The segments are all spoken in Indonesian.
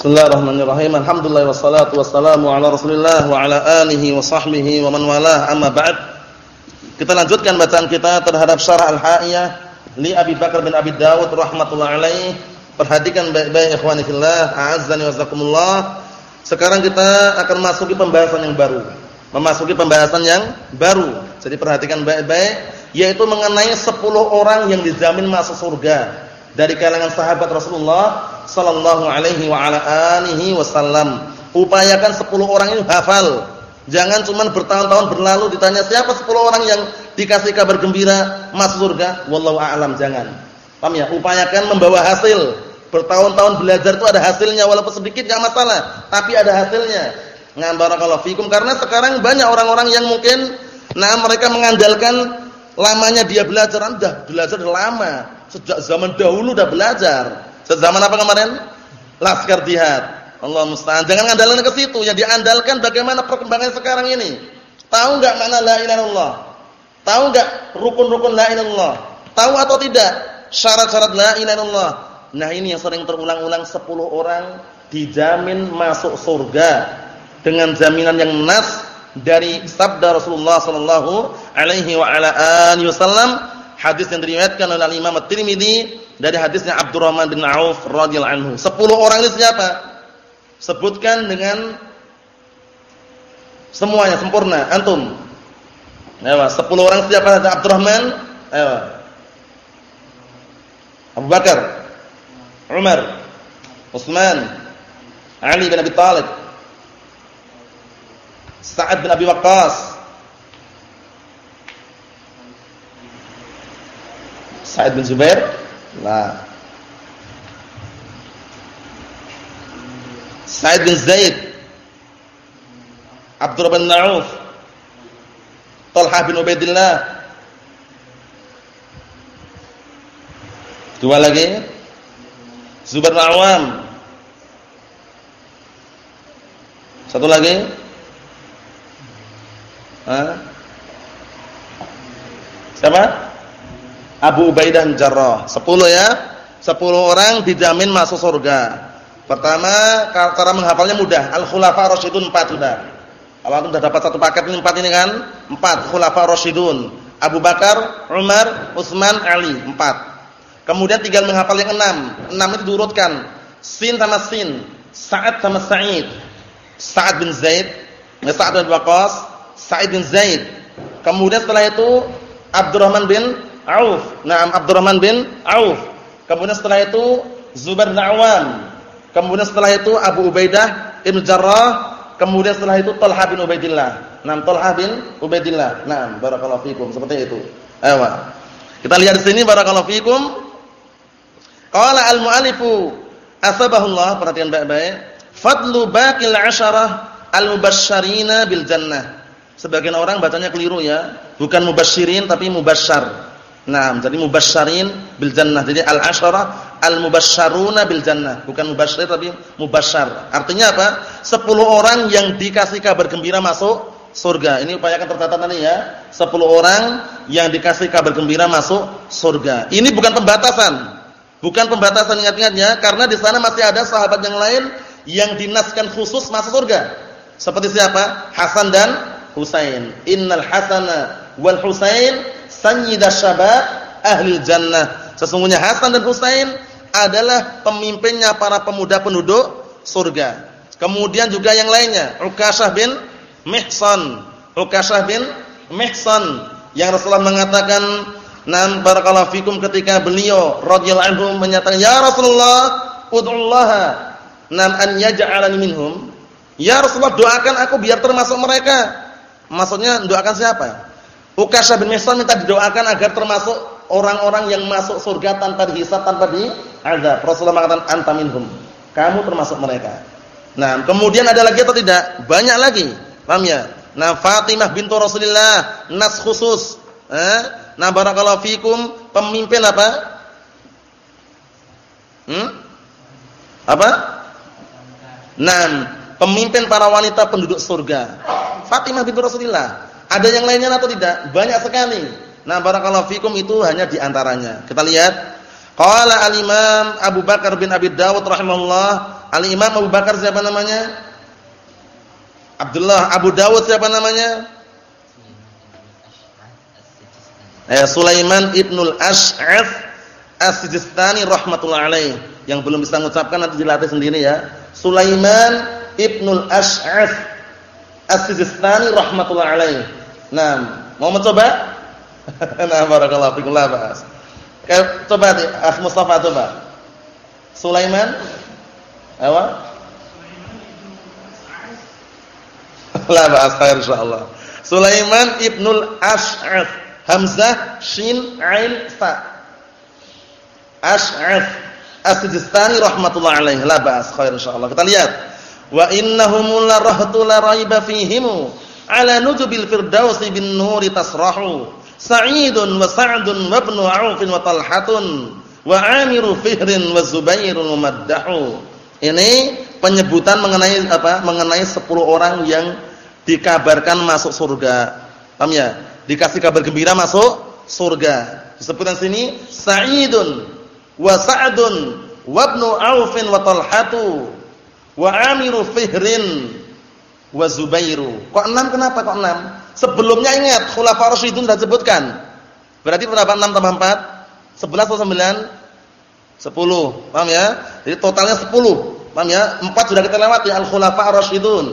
Bismillahirrahmanirrahim. Alhamdulillah wassalatu wassalamu ala Rasulillah wa ala alihi wa sahbihi wa man walah. Amma ba'd. Kita lanjutkan bacaan kita terhadap syarah Al-Ha'iyah li Abi Bakar bin Abi Dawud rahimatullah alaih. Perhatikan baik-baik ikhwani fillah, a'azzani wa jazakumullah. Sekarang kita akan masuki pembahasan yang baru. Memasuki pembahasan yang baru. Jadi perhatikan baik-baik yaitu mengenai 10 orang yang dijamin masuk surga dari kalangan sahabat Rasulullah sallallahu alaihi wa ala alihi wasallam. Upayakan 10 orang ini hafal. Jangan cuma bertahun-tahun berlalu ditanya siapa 10 orang yang dikasih kabar gembira masuk surga, wallahu a'lam, jangan. Paham ya? Upayakan membawa hasil. Bertahun-tahun belajar itu ada hasilnya walaupun sedikit enggak masalah, tapi ada hasilnya. Ngan barakallahu fikum karena sekarang banyak orang-orang yang mungkin nah mereka mengandalkan lamanya dia belajar, anda belajar lama, sejak zaman dahulu udah belajar. Sejak zaman apa kemarin? Laskar jihad. Allah musta'an. Jangan andalkan ke situ, yang diandalkan bagaimana perkembangan sekarang ini. Tahu enggak mana la ilaha? Tahu enggak rukun-rukun la ilaha? Tahu atau tidak syarat-syarat la ilaha? Nah, ini yang sering terulang-ulang 10 orang dijamin masuk surga dengan jaminan yang nas dari sabda Rasulullah sallallahu alaihi wa ala alihi wasallam hadis yang diriwayatkan oleh Imam At-Tirmizi dari hadisnya Abdurrahman bin Auf radhiyallahu anhu. 10 orang ini siapa? Sebutkan dengan semuanya sempurna antum. Ayo, 10 orang siapa? Abdurrahman? Ayo. Abu Bakar, Umar, Utsman, Ali bin Abi Thalib, Sa'ad bin Abi Waqqas, Sa'id bin Zubair? Nah. Sa'id bin Zaid. Abdurrahman bin Auf. Talha bin Ubaidillah. Dua lagi. Zubair bin Awam. Satu lagi. Hah? Siapa? Abu Ubaidah Jarrah. 10 ya. 10 orang dijamin masuk surga. Pertama, cara menghafalnya mudah. Al-Khulafa Rasyidun 4 sudah. Kalau sudah dapat satu paket ini 4 ini kan? 4 Khulafa Rasyidun. Abu Bakar, Umar, Utsman, Ali, 4. Kemudian tinggal menghafal yang 6. 6 itu diurutkan. Sin sama Sin, Sa'ad sama Sa'id. Sa'ad bin Zaid, Sa'ad bin Waqqas, Sa'id bin Zaid. Kemudian setelah itu Abdurrahman bin Auf. Naam Abdurrahman bin Auf. Kemudian setelah itu Zubair bin Awam. Kemudian setelah itu Abu Ubaidah Ibn Jarrah. Kemudian setelah itu Talha bin Ubaidillah. Naam Talha bin Ubaidillah. Naam barakallahu fikum seperti itu. Ayo. Kita lihat di sini barakallahu fikum. Qala al-mu'allifu asbahullah perhatian baik-baik. Fadlu baqil asyarah al-mubasysyirina bil jannah. Sebagian orang bacanya keliru ya. Bukan mubasyirin tapi mubasysyar. Nah, jadi mubasyarin bil jannah. Jadi al-asyara al-mubasysyaruna bil jannah, bukan mubasyir tapi mubasyar. Artinya apa? 10 orang yang dikasih kabar gembira masuk surga. Ini upayakan tercatat tadi ya. 10 orang yang dikasih kabar gembira masuk surga. Ini bukan pembatasan. Bukan pembatasan ingat-ingatnya karena di sana masih ada sahabat yang lain yang dinaskan khusus masuk surga. Seperti siapa? Hasan dan Husain. Innal Hasana wal Husain sayyida syabab ahli jannah. Sesungguhnya Hasan dan Husain adalah pemimpinnya para pemuda penduduk surga. Kemudian juga yang lainnya, Ukasyah bin Mihsan. Ukasyah bin Mihsan yang Rasulullah mengatakan, "Nam barakallahu fikum" ketika beliau radhiyallahu anhu menyatakan, "Ya Rasulullah, ud'ullaha nam an yaj'alani minhum." Ya Rasulullah, doakan aku biar termasuk mereka. Maksudnya doakan siapa? Ukasha bin Mihsan minta didoakan agar termasuk orang-orang yang masuk surga tanpa dihisab, tanpa diazab. Rasulullah mengatakan anta minhum. Kamu termasuk mereka. Nah, kemudian ada lagi atau tidak? Banyak lagi. Paham ya? Nah, Fatimah bintu Rasulullah, nas khusus. Eh? Nah, barakallahu fikum, pemimpin apa? Hmm? Apa? Nah, pemimpin para wanita penduduk surga. Fatimah bintu Rasulullah. Ada yang lainnya atau tidak? Banyak sekali. Nah, barakallahu fikum itu hanya di antaranya. Kita lihat. Qala al-Imam Abu Bakar bin Abi Dawud rahimahullah Al-Imam Abu Bakar siapa namanya? Abdullah Abu Dawud siapa namanya? Eh, Sulaiman Ibnul Ash'ath As-Sijistani rahmatullah alaih. Yang belum bisa mengucapkan nanti dilatih sendiri ya. Sulaiman Ibnul Ash'ath As-Sijistani rahmatullah alaih. Nah, mau mencoba? nah, barakallahu fikum la ba'as. Coba Akh Mustafa coba. Sulaiman apa? La ba'as khair insyaallah. Sulaiman Ibnul Ash'ath Hamzah Shin Ain Sa. Ash'ath As-Sijistani rahmatullah alaihi. La ba'as khair insyaallah. Kita lihat. Wa innahum la rahtu la raiba fihim ala nujubil firdausi bin nuri tasrahu. Sa'idun wa Sa'dun wa ibnu Auf wa Talhatun wa Amiru Fihrin wa Zubairun mumaddahu. Ini penyebutan mengenai apa? Mengenai 10 orang yang dikabarkan masuk surga. Paham ya? dikasih kabar gembira masuk surga. Disebutkan sini Sa'idun wa Sa'dun wa ibnu Aufin wa Talhatu wa Amiru Fihrin wa Zubairu. Kok enam kenapa kok enam? Sebelumnya ingat Khulafaur Rasyidun sudah sebutkan. Berarti berapa 6 tambah 4? 11 atau 9? 10. Paham ya? Jadi totalnya 10. Paham ya? 4 sudah kita lewati Al-Khulafaur Rasyidun.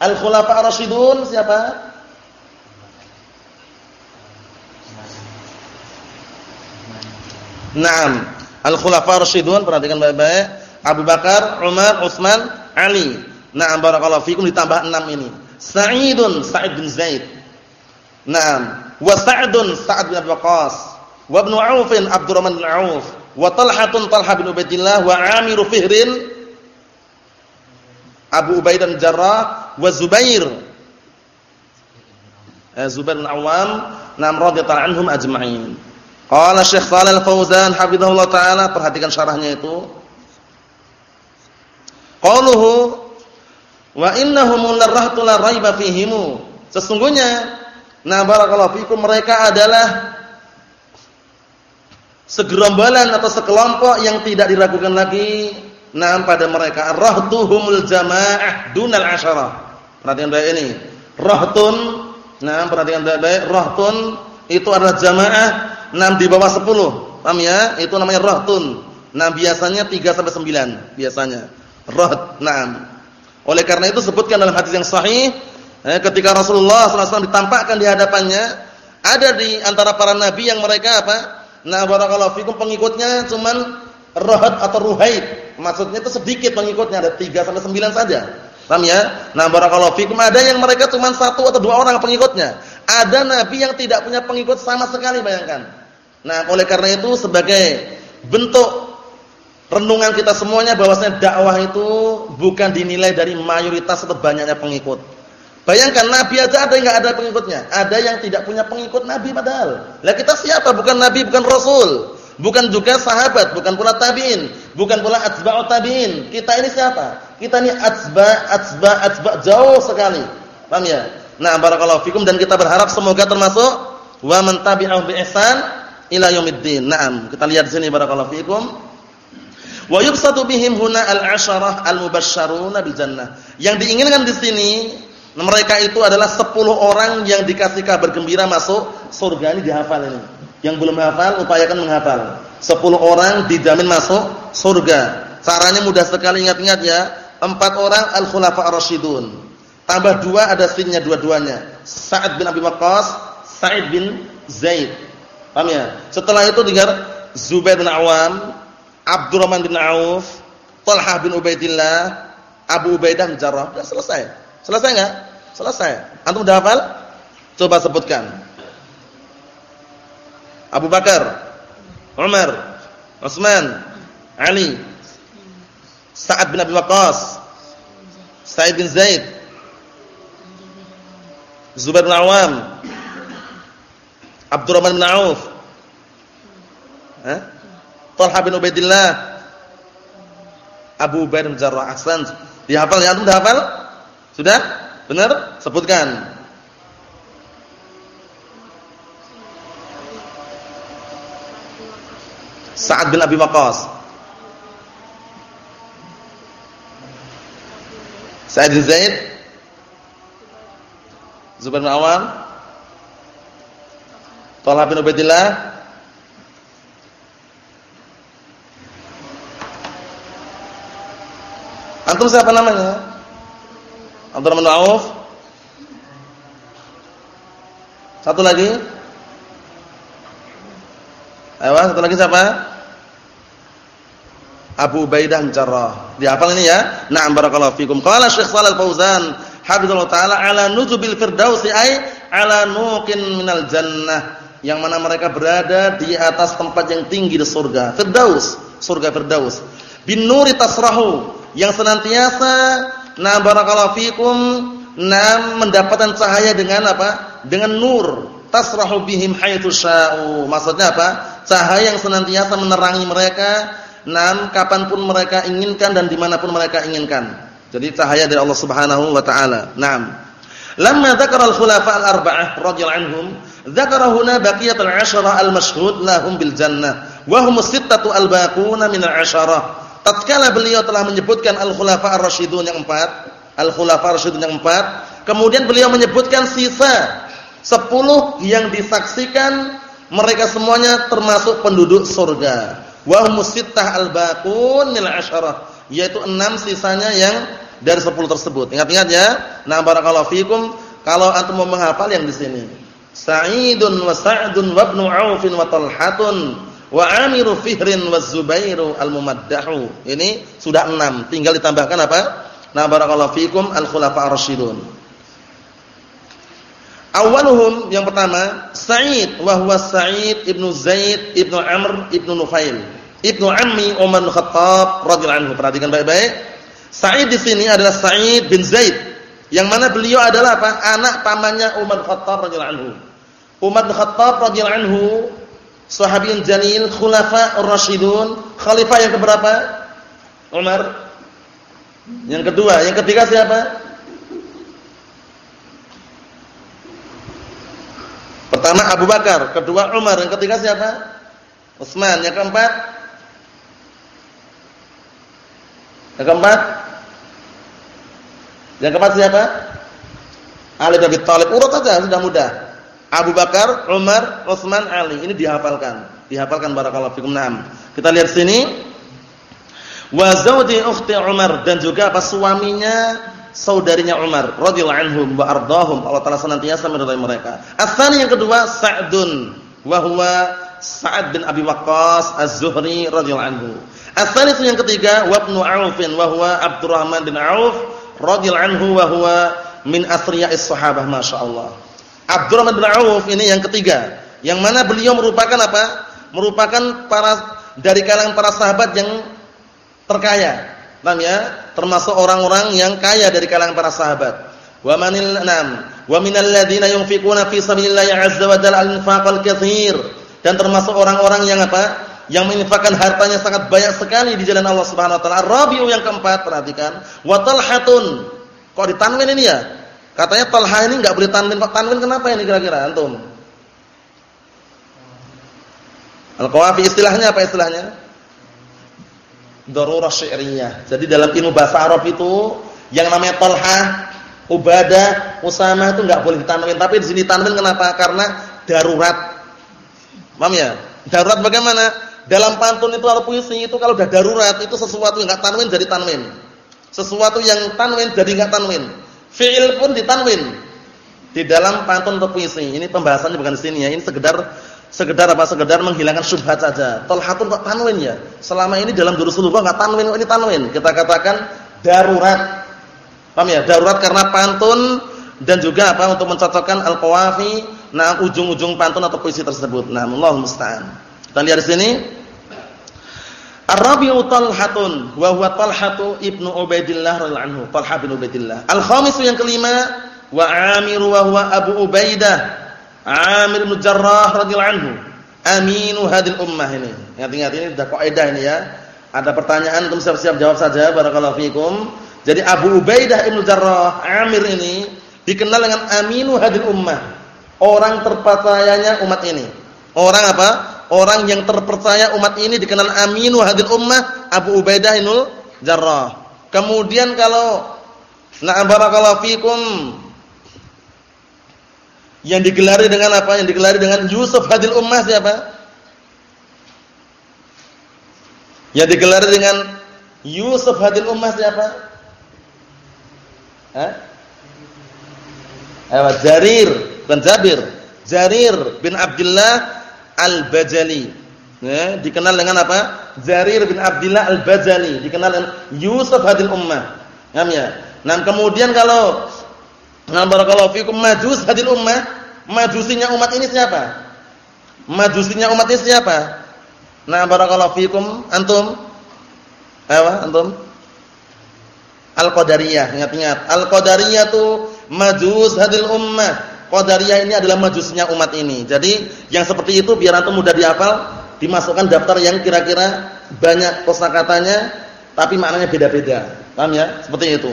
Al-Khulafaur Rasyidun siapa? Naam. Al-Khulafa Rasyidun perhatikan baik-baik. Abu Bakar, Umar, Utsman, Ali. Naam barakallahu fikum ditambah 6 ini. Sa'idun Sa'id bin Zaid. Naam. Wa Sa'dun Sa'ad bin Abi Waqqas. Wa Ibnu Aufin Abdurrahman bin Auf. Wa Talhatun Talha bin Ubaidillah wa Amir Fihrin Abu Ubaidah Jarrah wa Zubair. Eh, Zubair bin Awam, nam radhiyallahu anhum ajma'in. Qala Syekh Shalal Fauzan hafizahullah taala perhatikan syarahnya itu. Qauluhu wa innahum larahtu la raiba fihim. Sesungguhnya na barakallahu fikum mereka adalah segerombolan atau sekelompok yang tidak diragukan lagi nah pada mereka rahtuhumul jamaah dunal asyarah. Perhatikan baik ini. Rahtun, nah perhatikan baik-baik, rahtun itu adalah jamaah 6 di bawah 10. Paham ya? Itu namanya rahtun. Nah, biasanya 3 sampai 9 biasanya. Raht. Naam. Oleh karena itu sebutkan dalam hadis yang sahih eh, ketika Rasulullah SAW ditampakkan di hadapannya ada di antara para nabi yang mereka apa? Nah, barakallahu fikum pengikutnya cuman rahat atau ruhaid. Maksudnya itu sedikit pengikutnya ada 3 sampai 9 saja. Paham ya? Nah, barakallahu fikum ada yang mereka cuma satu atau dua orang pengikutnya. Ada nabi yang tidak punya pengikut sama sekali bayangkan. Nah, oleh karena itu sebagai bentuk renungan kita semuanya bahwasanya dakwah itu bukan dinilai dari mayoritas atau banyaknya pengikut. Bayangkan nabi aja ada yang enggak ada pengikutnya, ada yang tidak punya pengikut nabi padahal. Lah kita siapa? Bukan nabi, bukan rasul, bukan juga sahabat, bukan pula tabi'in, bukan pula atba'ut tabi'in. Kita ini siapa? Kita ini atsba, atsba, atsba jauh sekali. Paham ya? Nah, barakallahu fikum dan kita berharap semoga termasuk wa man tabi'ahum bi ihsan ila yaumiddin. Naam, kita lihat sini barakallahu fiikum. Wa yubsatu bihim huna al-'asharah al-mubasysyaruna bil jannah. Yang diinginkan di sini mereka itu adalah 10 orang yang dikasih kabar gembira masuk surga ini dihafal ini. Yang belum hafal upayakan menghafal. 10 orang dijamin masuk surga. Caranya mudah sekali ingat-ingat ya. Empat orang al-khulafa ar-rasyidun. Tambah dua ada sinnya dua-duanya. Sa'ad bin Abi Waqqas, Sa'id bin Zaid. Paham ya? Setelah itu dengar Zubair bin Awam, Abdurrahman bin Auf, Talha bin Ubaidillah, Abu Ubaidah bin Jarrah. Sudah selesai. Selesai enggak? Selesai. Antum udah hafal? Coba sebutkan. Abu Bakar, Umar, Utsman, Ali, Sa'ad bin Abi Waqqas, Sa'id bin Zaid, Zubair bin Awam, Abdurrahman bin Auf. Eh? Talha bin Ubaidillah. Abu Ubaidah bin Jarrah. Ahsan. Dihafal ya? Antum dah hafal? Sudah? Benar? Sebutkan. Sa'ad bin Abi Waqqas. Sa'id bin Zaid Zubair bin Awam Talha bin Ubaidillah Antum siapa namanya? Abdurrahman Auf Satu lagi Ayo, satu lagi siapa? Abu Ubaidah Jarrah. Dihafal ini ya? Na'am barakallahu fikum. Qala Syekh Shalal Fauzan, hafizallahu taala ala nuzubil firdausi ay ala nuqin minal jannah. Yang mana mereka berada di atas tempat yang tinggi di surga. Firdaus, surga Firdaus. Bin nuri tasrahu, yang senantiasa na barakallahu fikum na mendapatkan cahaya dengan apa? Dengan nur. Tasrahu bihim haitsu sya'u. Maksudnya apa? Cahaya yang senantiasa menerangi mereka Nam kapan pun mereka inginkan dan di mana pun mereka inginkan. Jadi cahaya dari Allah Subhanahu wa taala. Naam. Lamma dzakara al-khulafa al-arba'ah radhiyallahu anhum, dzakara huna baqiyat al-'asharah al-mashhud lahum bil jannah wa hum sittatu al-baquna min al-'asharah. Tatkala beliau telah menyebutkan al-khulafa ar-rasyidun yang empat, al-khulafa ar-rasyidun yang empat, kemudian beliau menyebutkan sisa sepuluh yang disaksikan mereka semuanya termasuk penduduk surga wa musittah al-baqun min asyarah yaitu enam sisanya yang dari sepuluh tersebut. Ingat-ingat ya. Nah, barakallahu fikum kalau antum mau menghafal yang di sini. Sa'idun wa Sa'dun wa ibnu Aufin wa Talhatun wa Amiru Fihrin wa Zubairu al-Mumaddahu. Ini sudah enam. Tinggal ditambahkan apa? Nah, barakallahu fikum al-khulafa ar-rasyidun. Awaluhum yang pertama Sa'id wa huwa Sa'id ibnu Zaid ibnu Amr ibnu Nufail ibnu Ammi Umar bin Khattab radhiyallahu anhu. Perhatikan baik-baik. Sa'id di sini adalah Sa'id bin Zaid yang mana beliau adalah apa? Anak pamannya Umar bin Khattab radhiyallahu anhu. Umar bin Khattab radhiyallahu anhu sahabiyun jalil khulafa ar-rasyidun, khalifah yang keberapa? Umar. Yang kedua, yang ketiga siapa? Pertama Abu Bakar, kedua Umar, yang ketiga siapa? Utsman, yang keempat? Yang keempat? Yang keempat siapa? Ali bin Abi Thalib. Urut saja sudah mudah. Abu Bakar, Umar, Utsman, Ali. Ini dihafalkan. Dihafalkan barakallahu fikum. Naam. Kita lihat sini. Wa zawji ukhti Umar dan juga apa suaminya saudarinya Umar radhiyallahu anhum wa ardahum Allah taala senantiasa meridai mereka. Asani yang kedua Sa'dun wa huwa Sa'ad bin Abi Waqqas Az-Zuhri radhiyallahu anhu. Asani yang ketiga wa ibnu Auf wa huwa Abdurrahman bin Auf radhiyallahu anhu wa huwa min asriya'is sahabah masyaallah. Abdurrahman bin Auf ini yang ketiga, yang mana beliau merupakan apa? Merupakan para dari kalangan para sahabat yang terkaya. Paham ya? termasuk orang-orang yang kaya dari kalangan para sahabat. Wa manil nam wa minal ladzina yunfiquna fi sabilillahi 'azza wa jalla al-infaqal katsir. Dan termasuk orang-orang yang apa? Yang menginfakkan hartanya sangat banyak sekali di jalan Allah Subhanahu wa taala. Rabiu yang keempat, perhatikan. Wa talhatun. Kok ditanwin ini ya? Katanya talha ini enggak boleh tanwin. Tanwin kenapa ini kira-kira antum? Al-qawafi istilahnya apa istilahnya? darurah syi'riyah. Jadi dalam ilmu bahasa Arab itu yang namanya Talha, Ubadah, Usamah itu enggak boleh ditanwin, tapi di sini tanwin kenapa? Karena darurat. Paham ya? Darurat bagaimana? Dalam pantun itu atau puisi itu kalau sudah darurat itu sesuatu yang enggak tanwin jadi tanwin. Sesuatu yang tanwin jadi enggak tanwin. Fi'il pun ditanwin. Di dalam pantun atau puisi. Ini pembahasannya bukan di sini ya. Ini sekedar sekedar apa sekedar menghilangkan syubhat saja. Talhatun kok tanwin ya? Selama ini dalam Durusulullah enggak tanwin, ini tanwin. Kita katakan darurat. Paham ya? Darurat karena pantun dan juga apa untuk mencocokkan al-qawafi nah ujung-ujung pantun atau puisi tersebut. Nah, Allah musta'an. Kita lihat di sini. Ar-Rabi'u Talhatun wa huwa Talhatu ibnu Ubaidillah radhiyallahu anhu. Talha bin Ubaidillah. Al-khamisu yang kelima wa Amir wa huwa Abu Ubaidah Amir bin Jarrah radhiyallahu anhu, aminu hadil ummah ini. Ingat-ingat ini sudah kaidah ini ya. Ada pertanyaan antum siap-siap jawab saja barakallahu fikum. Jadi Abu Ubaidah bin Jarrah, Amir ini dikenal dengan aminu hadil ummah. Orang terpercayanya umat ini. Orang apa? Orang yang terpercaya umat ini dikenal aminu hadil ummah Abu Ubaidah bin Jarrah. Kemudian kalau Na'am barakallahu fikum. Yang digelari dengan apa? Yang digelari dengan Yusuf hadil ummah siapa? Yang digelari dengan Yusuf hadil ummah siapa? Hah? Ayo, Jarir bin Jabir. Jarir bin Abdullah Al-Bajali. Ya, dikenal dengan apa? Jarir bin Abdullah Al-Bajali, dikenal dengan Yusuf hadil ummah. Paham ya? Nah, kemudian kalau Nah, barakallahu fikum majus hadil ummah, majusinya umat ini siapa? Majusinya umat ini siapa? Nah, barakallahu fikum antum. Ayo, antum. Al-Qadariyah, ingat-ingat. Al-Qadariyah itu majus hadil ummah. Qadariyah ini adalah majusnya umat ini. Jadi, yang seperti itu biar antum mudah dihafal, dimasukkan daftar yang kira-kira banyak kosakatanya tapi maknanya beda-beda. Paham ya? Seperti itu.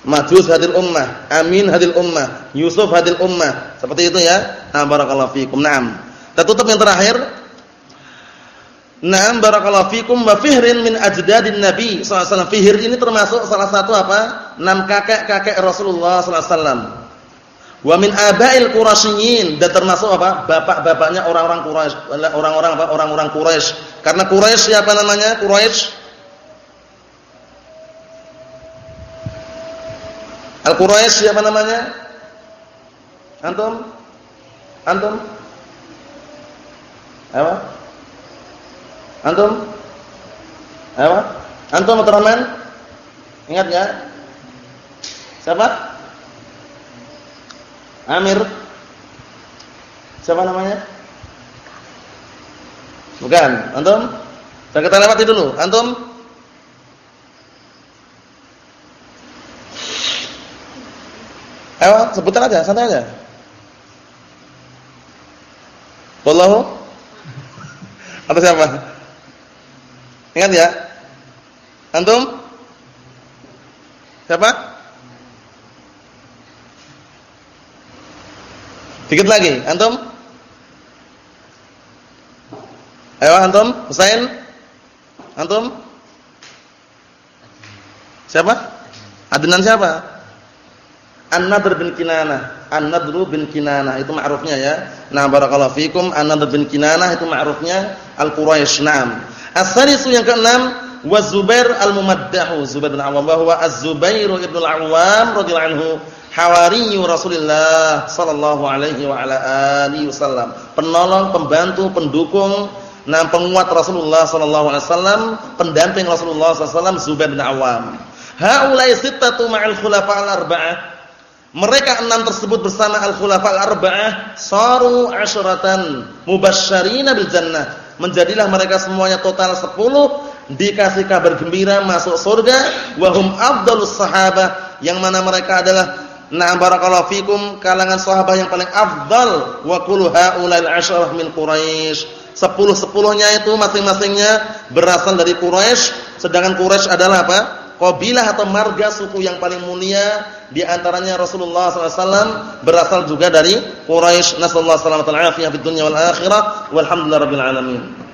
Majus hadil ummah, Amin hadil ummah, Yusuf hadil ummah. Seperti itu ya. Nah, barakallahu fikum. Naam. Kita yang terakhir. Naam barakallahu fikum wa fihrin min ajdadin Nabi sallallahu alaihi wasallam. Fihr ini termasuk salah satu apa? Enam kakek-kakek Rasulullah sallallahu alaihi wasallam. Wa min abail Quraisyin dan termasuk apa? Bapak-bapaknya orang-orang Quraisy, orang-orang apa? Orang-orang Quraisy. Karena Quraisy siapa namanya? Quraisy Al-Quraisy siapa namanya? Antum? Antum? Apa? Antum? Apa? Antum Abdurrahman? Ingat enggak? Siapa? Amir. Siapa namanya? Bukan. Antum? Saya kita lewati dulu. Antum? Ayo, sebutan aja, santai aja. Wallahu atau siapa? Ingat ya? Antum? Siapa? Dikit lagi, antum? Ayo antum, Husain? Antum? Siapa? Adnan siapa? An-Nadr bin Kinanah. An-Nadr bin Kinanah itu ma'rufnya ya. Nah, barakallahu fikum An-Nadr bin Kinanah itu ma'rufnya Al-Quraisy. Naam. As-sadisu yang keenam wa Zubair al-Mumaddahu. Zubair bin Awam bahwa Az-Zubair ibn al-Awwam radhiyallahu anhu hawari Rasulullah sallallahu alaihi wa ala alihi wasallam. Penolong, pembantu, pendukung nah penguat Rasulullah sallallahu alaihi wasallam, pendamping Rasulullah sallallahu alaihi wasallam Zubair bin Awam. Haulai sittatu ma'al khulafa al-arba'ah mereka enam tersebut bersama al-khulafa al-arba'ah saru asyratan mubasysyirina bil jannah. Menjadilah mereka semuanya total 10 dikasih kabar gembira masuk surga wa hum afdalus sahabah yang mana mereka adalah na'am barakallahu fikum kalangan sahabat yang paling afdal wa kullu haula'il asyarah min quraisy. Sepuluh-sepuluhnya itu masing-masingnya berasal dari Quraisy, sedangkan Quraisy adalah apa? Kabilah atau marga suku yang paling mulia di antaranya Rasulullah SAW berasal juga dari Quraisy. Nasallahu alaihi wasallam fid dunya wal akhirah. Walhamdulillahirabbil alamin.